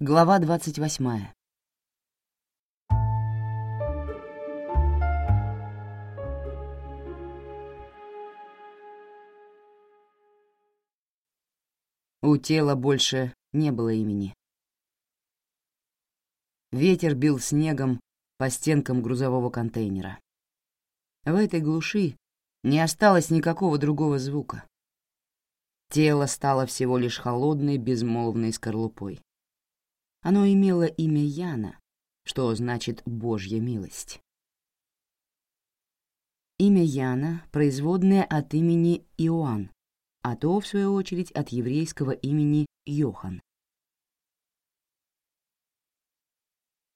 Глава двадцать восьмая. У тела больше не было имени. Ветер бил снегом по стенкам грузового контейнера. В этой глуши не осталось никакого другого звука. Тело стало всего лишь холодной, безмолвной скорлупой. Оно имело имя Яна, что значит «Божья милость». Имя Яна — производное от имени Иоанн, а то, в свою очередь, от еврейского имени Йохан.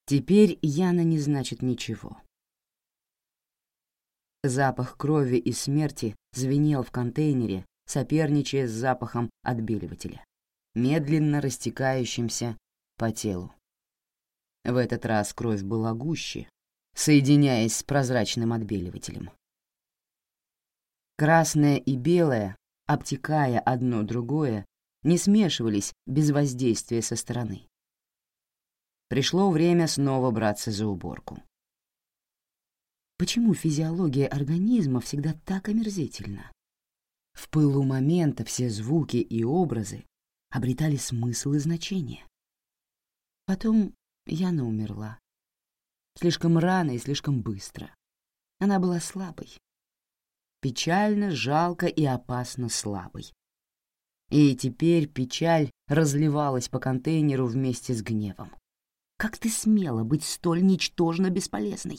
Теперь Яна не значит ничего. Запах крови и смерти звенел в контейнере, соперничая с запахом отбеливателя, медленно растекающимся по телу. В этот раз кровь была гуще, соединяясь с прозрачным отбеливателем. Красное и белое, обтекая одно другое, не смешивались без воздействия со стороны. Пришло время снова браться за уборку. Почему физиология организма всегда так омерзительна? В пылу момента все звуки и образы обретали смысл и значение. Потом Яна умерла. Слишком рано и слишком быстро. Она была слабой. Печально, жалко и опасно слабой. И теперь печаль разливалась по контейнеру вместе с гневом. Как ты смела быть столь ничтожно бесполезной?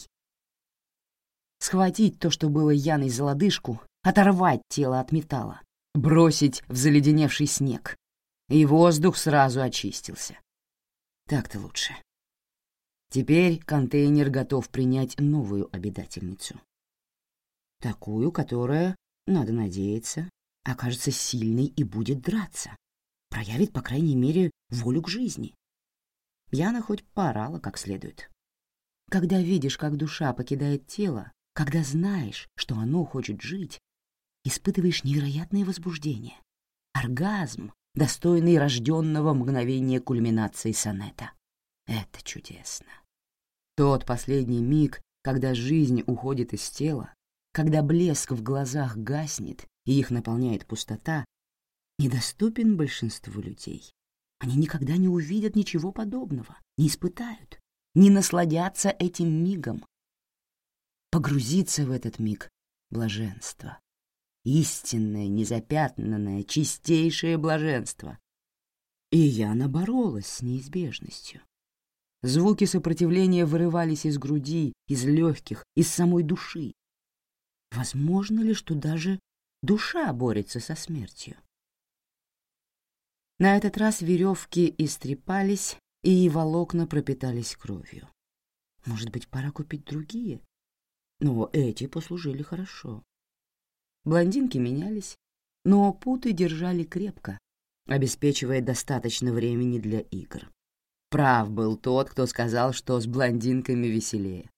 Схватить то, что было Яной за лодыжку, оторвать тело от металла, бросить в заледеневший снег, и воздух сразу очистился. Так-то лучше. Теперь контейнер готов принять новую обитательницу. Такую, которая, надо надеяться, окажется сильной и будет драться, проявит, по крайней мере, волю к жизни. Яна хоть поорала как следует. Когда видишь, как душа покидает тело, когда знаешь, что оно хочет жить, испытываешь невероятное возбуждение, оргазм, достойный рожденного мгновения кульминации сонета. Это чудесно. Тот последний миг, когда жизнь уходит из тела, когда блеск в глазах гаснет и их наполняет пустота, недоступен большинству людей. Они никогда не увидят ничего подобного, не испытают, не насладятся этим мигом. Погрузиться в этот миг — блаженство. Истинное, незапятнанное, чистейшее блаженство. И я наборолась с неизбежностью. Звуки сопротивления вырывались из груди, из легких, из самой души. Возможно ли, что даже душа борется со смертью? На этот раз веревки истрепались, и волокна пропитались кровью. Может быть, пора купить другие? Но эти послужили хорошо. Блондинки менялись, но путы держали крепко, обеспечивая достаточно времени для игр. Прав был тот, кто сказал, что с блондинками веселее.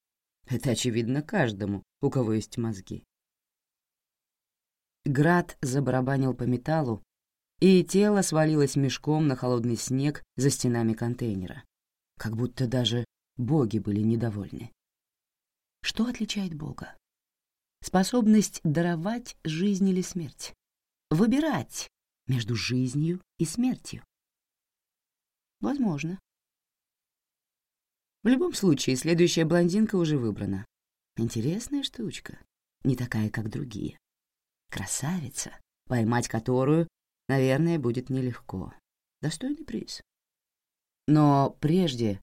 Это очевидно каждому, у кого есть мозги. Град забарабанил по металлу, и тело свалилось мешком на холодный снег за стенами контейнера, как будто даже боги были недовольны. Что отличает Бога? Способность даровать жизнь или смерть, выбирать между жизнью и смертью. Возможно. В любом случае, следующая блондинка уже выбрана. Интересная штучка, не такая, как другие. Красавица, поймать которую наверное, будет нелегко. Достойный приз. Но прежде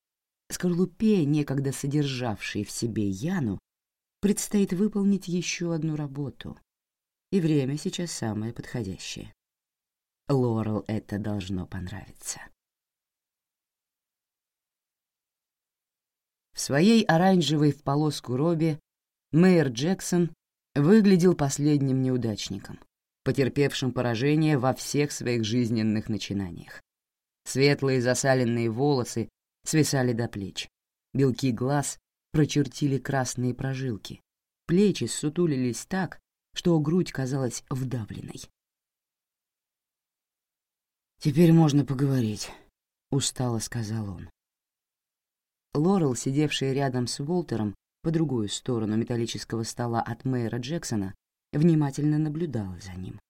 скорлупе, некогда содержавшей в себе Яну, предстоит выполнить еще одну работу. И время сейчас самое подходящее. Лорел это должно понравиться. В своей оранжевой в полоску робе мэр Джексон выглядел последним неудачником потерпевшим поражение во всех своих жизненных начинаниях. Светлые засаленные волосы свисали до плеч, белки глаз прочертили красные прожилки, плечи сутулились так, что грудь казалась вдавленной. «Теперь можно поговорить», устало сказал он. Лорел, сидевшая рядом с Уолтером по другую сторону металлического стола от мэра Джексона, внимательно наблюдала за ним.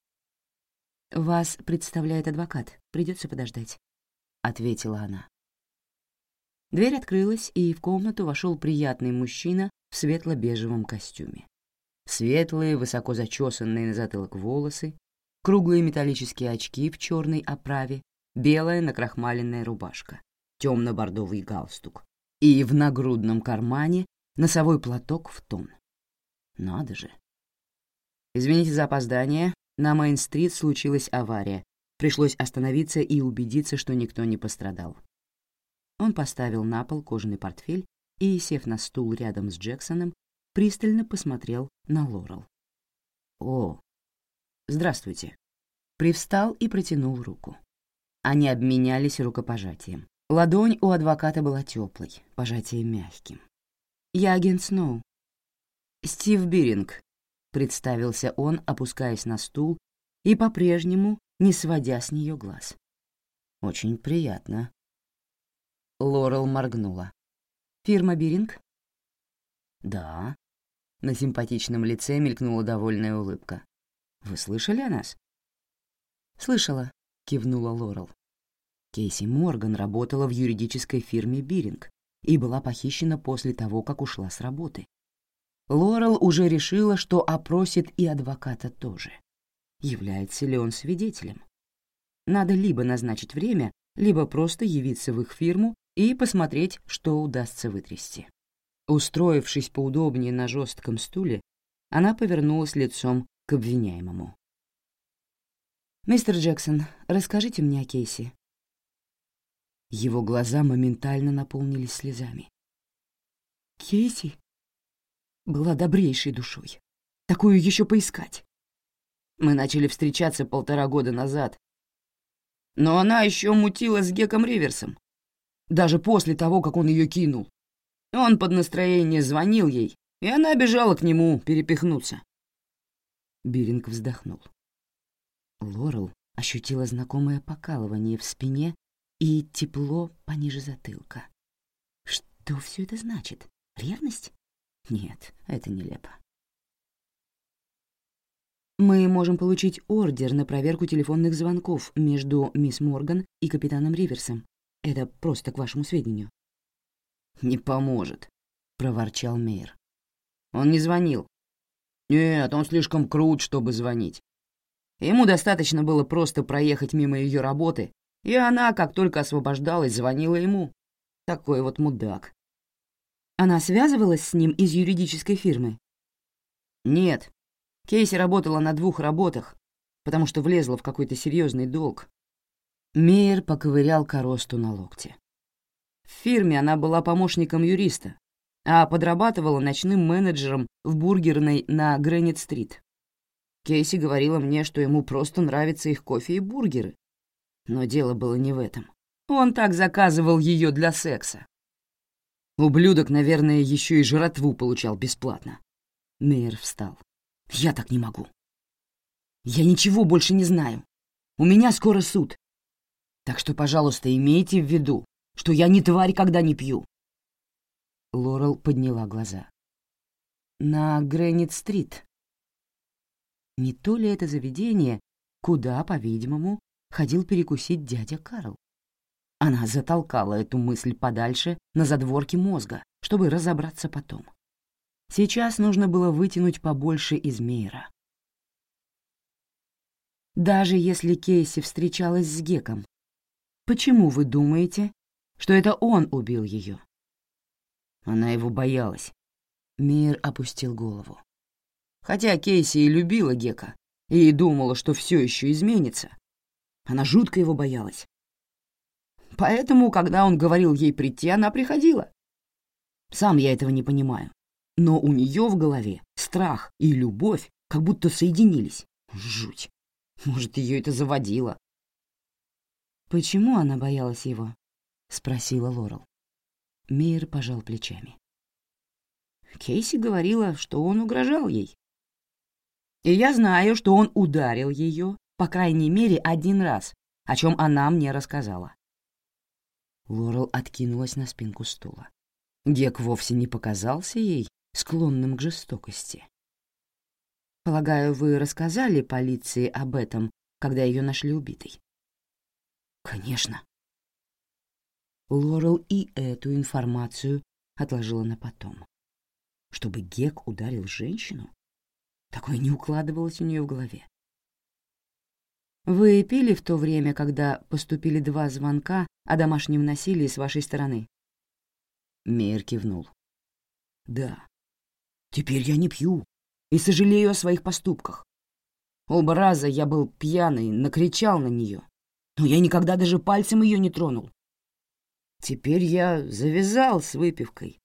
«Вас представляет адвокат, придется подождать», — ответила она. Дверь открылась, и в комнату вошел приятный мужчина в светло-бежевом костюме. Светлые, высоко зачесанные на затылок волосы, круглые металлические очки в черной оправе, белая накрахмаленная рубашка, темно-бордовый галстук и в нагрудном кармане носовой платок в тон. Надо же. Извините за опоздание, на Мейн-стрит случилась авария. Пришлось остановиться и убедиться, что никто не пострадал. Он поставил на пол кожаный портфель и, сев на стул рядом с Джексоном, пристально посмотрел на Лорел. «О, здравствуйте». Привстал и протянул руку. Они обменялись рукопожатием. Ладонь у адвоката была теплой, пожатие мягким. «Я агент Сноу». «Стив Биринг», — представился он, опускаясь на стул и по-прежнему не сводя с нее глаз. «Очень приятно», Лорел моргнула. «Фирма Биринг?» «Да». На симпатичном лице мелькнула довольная улыбка. «Вы слышали о нас?» «Слышала», — кивнула Лорел. Кейси Морган работала в юридической фирме Биринг и была похищена после того, как ушла с работы. Лорел уже решила, что опросит и адвоката тоже. Является ли он свидетелем? Надо либо назначить время, либо просто явиться в их фирму и посмотреть, что удастся вытрясти. Устроившись поудобнее на жестком стуле, она повернулась лицом к обвиняемому. «Мистер Джексон, расскажите мне о Кейси». Его глаза моментально наполнились слезами. «Кейси была добрейшей душой. Такую еще поискать. Мы начали встречаться полтора года назад. Но она еще мутила с Геком Риверсом даже после того, как он ее кинул. Он под настроение звонил ей, и она бежала к нему перепихнуться. Биринг вздохнул. Лорел ощутила знакомое покалывание в спине и тепло пониже затылка. Что все это значит? Ревность? Нет, это нелепо. Мы можем получить ордер на проверку телефонных звонков между мисс Морган и капитаном Риверсом. Это просто к вашему сведению». «Не поможет», — проворчал Мейер. «Он не звонил. Нет, он слишком крут, чтобы звонить. Ему достаточно было просто проехать мимо ее работы, и она, как только освобождалась, звонила ему. Такой вот мудак. Она связывалась с ним из юридической фирмы? Нет. Кейси работала на двух работах, потому что влезла в какой-то серьезный долг, Мейер поковырял коросту на локте. В фирме она была помощником юриста, а подрабатывала ночным менеджером в бургерной на Грэнит-стрит. Кейси говорила мне, что ему просто нравятся их кофе и бургеры. Но дело было не в этом. Он так заказывал ее для секса. Ублюдок, наверное, еще и жратву получал бесплатно. Мейер встал. «Я так не могу. Я ничего больше не знаю. У меня скоро суд. Так что, пожалуйста, имейте в виду, что я не тварь, когда не пью». Лорел подняла глаза. «На Грэнит-стрит. Не то ли это заведение, куда, по-видимому, ходил перекусить дядя Карл? Она затолкала эту мысль подальше на задворке мозга, чтобы разобраться потом. Сейчас нужно было вытянуть побольше из Мейра. Даже если Кейси встречалась с Геком, Почему вы думаете, что это он убил ее? Она его боялась. Мир опустил голову. Хотя Кейси и любила Гека, и думала, что все еще изменится, она жутко его боялась. Поэтому, когда он говорил ей прийти, она приходила. Сам я этого не понимаю. Но у нее в голове страх и любовь как будто соединились. Жуть. Может, ее это заводило. «Почему она боялась его?» — спросила Лорел. Мейер пожал плечами. Кейси говорила, что он угрожал ей. И я знаю, что он ударил ее, по крайней мере, один раз, о чем она мне рассказала. Лорел откинулась на спинку стула. Гек вовсе не показался ей склонным к жестокости. «Полагаю, вы рассказали полиции об этом, когда ее нашли убитой?» «Конечно». Лорел и эту информацию отложила на потом. Чтобы Гек ударил женщину? Такое не укладывалось у нее в голове. «Вы пили в то время, когда поступили два звонка о домашнем насилии с вашей стороны?» Мейер кивнул. «Да. Теперь я не пью и сожалею о своих поступках. Оба раза я был пьяный, накричал на нее, но я никогда даже пальцем ее не тронул. Теперь я завязал с выпивкой.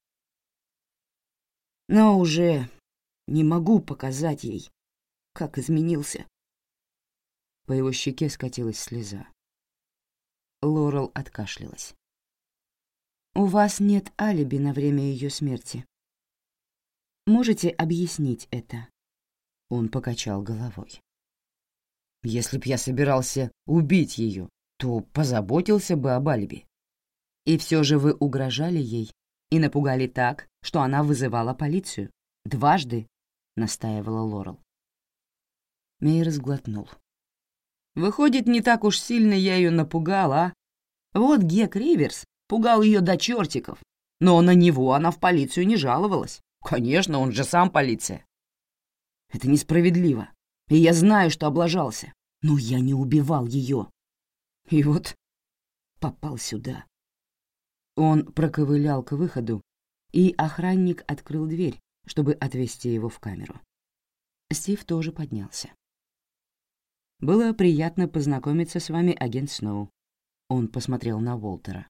Но уже не могу показать ей, как изменился. По его щеке скатилась слеза. Лорел откашлялась. «У вас нет алиби на время ее смерти. Можете объяснить это?» Он покачал головой. «Если б я собирался убить ее, то позаботился бы об алиби. И все же вы угрожали ей и напугали так, что она вызывала полицию. Дважды, — настаивала Лорел. Мейер сглотнул. Выходит, не так уж сильно я ее напугал, а? Вот Гек Риверс пугал ее до чертиков, но на него она в полицию не жаловалась. Конечно, он же сам полиция. Это несправедливо, и я знаю, что облажался, но я не убивал ее. И вот попал сюда. Он проковылял к выходу, и охранник открыл дверь, чтобы отвезти его в камеру. Стив тоже поднялся. «Было приятно познакомиться с вами, агент Сноу». Он посмотрел на Уолтера.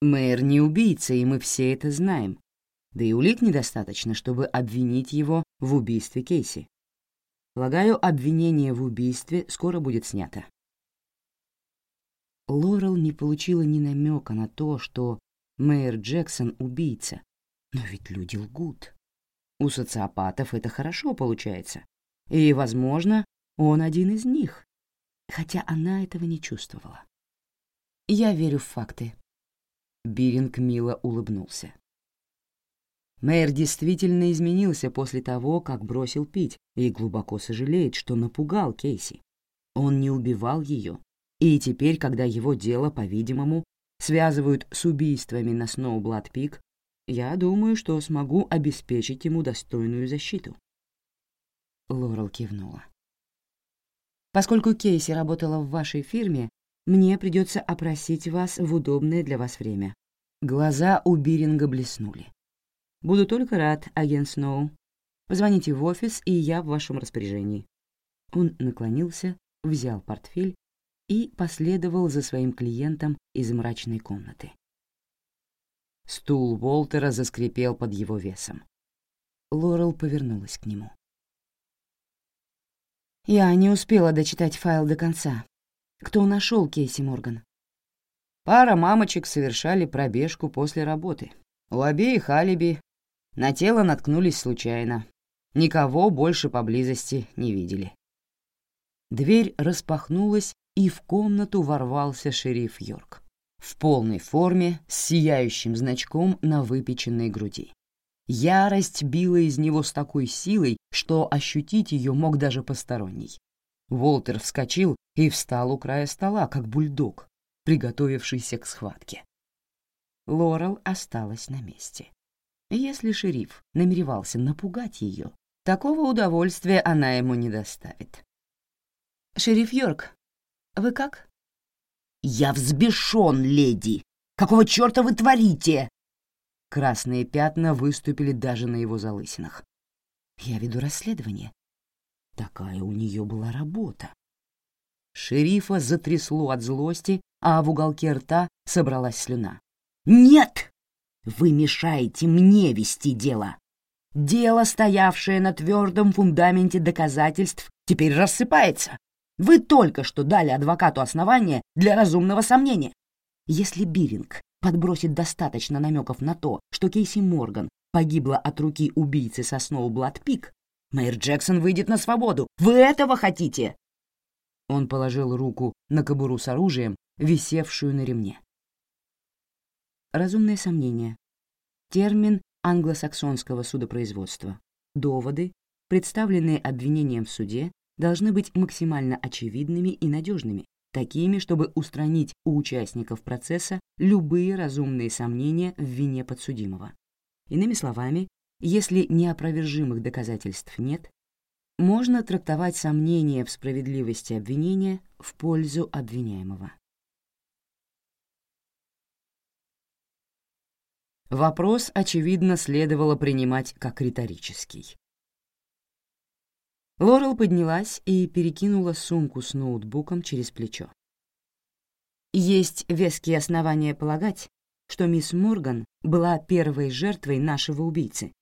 «Мэр не убийца, и мы все это знаем. Да и улик недостаточно, чтобы обвинить его в убийстве Кейси. Полагаю, обвинение в убийстве скоро будет снято». Лорел не получила ни намека на то, что мэр Джексон — убийца. Но ведь люди лгут. У социопатов это хорошо получается. И, возможно, он один из них, хотя она этого не чувствовала. «Я верю в факты». Биринг мило улыбнулся. Мэр действительно изменился после того, как бросил пить, и глубоко сожалеет, что напугал Кейси. Он не убивал ее, и теперь, когда его дело, по-видимому, связывают с убийствами на Сноублад-Пик, я думаю, что смогу обеспечить ему достойную защиту. Лорел кивнула. Поскольку Кейси работала в вашей фирме, мне придется опросить вас в удобное для вас время». Глаза у Биринга блеснули. «Буду только рад, агент Сноу. Позвоните в офис, и я в вашем распоряжении». Он наклонился, взял портфель и последовал за своим клиентом из мрачной комнаты. Стул Уолтера заскрипел под его весом. Лорел повернулась к нему. Я не успела дочитать файл до конца. Кто нашел Кейси Морган? Пара мамочек совершали пробежку после работы. У обеих алиби. На тело наткнулись случайно. Никого больше поблизости не видели. Дверь распахнулась, и в комнату ворвался шериф Йорк. В полной форме, с сияющим значком на выпеченной груди. Ярость била из него с такой силой, что ощутить ее мог даже посторонний. Волтер вскочил и встал у края стола, как бульдог, приготовившийся к схватке. Лорел осталась на месте. Если шериф намеревался напугать ее, такого удовольствия она ему не доставит. «Шериф Йорк, вы как?» «Я взбешен, леди! Какого черта вы творите?» Красные пятна выступили даже на его залысинах. «Я веду расследование». Такая у нее была работа. Шерифа затрясло от злости, а в уголке рта собралась слюна. «Нет! Вы мешаете мне вести дело. Дело, стоявшее на твердом фундаменте доказательств, теперь рассыпается. Вы только что дали адвокату основания для разумного сомнения. Если Биринг подбросит достаточно намеков на то, что Кейси Морган погибла от руки убийцы со Сноублад-Пик, Мэйр Джексон выйдет на свободу. Вы этого хотите?» Он положил руку на кобуру с оружием, висевшую на ремне. Разумное сомнение. Термин англосаксонского судопроизводства. Доводы, представленные обвинением в суде, должны быть максимально очевидными и надежными, такими, чтобы устранить у участников процесса любые разумные сомнения в вине подсудимого. Иными словами, если неопровержимых доказательств нет, можно трактовать сомнения в справедливости обвинения в пользу обвиняемого. Вопрос, очевидно, следовало принимать как риторический. Лорел поднялась и перекинула сумку с ноутбуком через плечо. Есть веские основания полагать, что мисс Морган была первой жертвой нашего убийцы.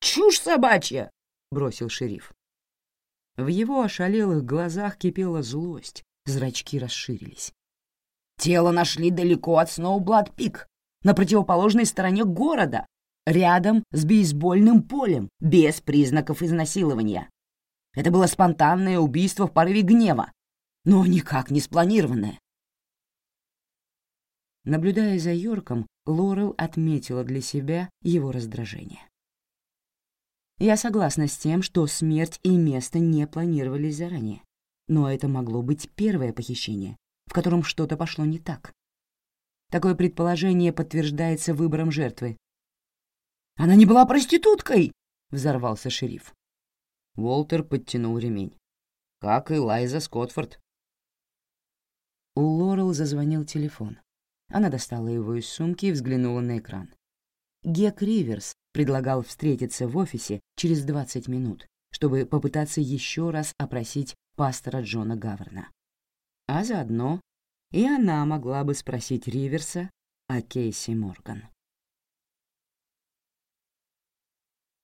«Чушь собачья!» — бросил шериф. В его ошалелых глазах кипела злость, зрачки расширились. «Тело нашли далеко от Сноублад-Пик, на противоположной стороне города, рядом с бейсбольным полем, без признаков изнасилования. Это было спонтанное убийство в порыве гнева, но никак не спланированное. Наблюдая за Йорком, Лорел отметила для себя его раздражение. Я согласна с тем, что смерть и место не планировались заранее, но это могло быть первое похищение, в котором что-то пошло не так. Такое предположение подтверждается выбором жертвы. «Она не была проституткой!» — взорвался шериф. Уолтер подтянул ремень. «Как и Лайза Скотфорд». У Лорел зазвонил телефон. Она достала его из сумки и взглянула на экран. Гек Риверс предлагал встретиться в офисе через 20 минут, чтобы попытаться еще раз опросить пастора Джона Гаверна. А заодно и она могла бы спросить Риверса о Кейси Морган.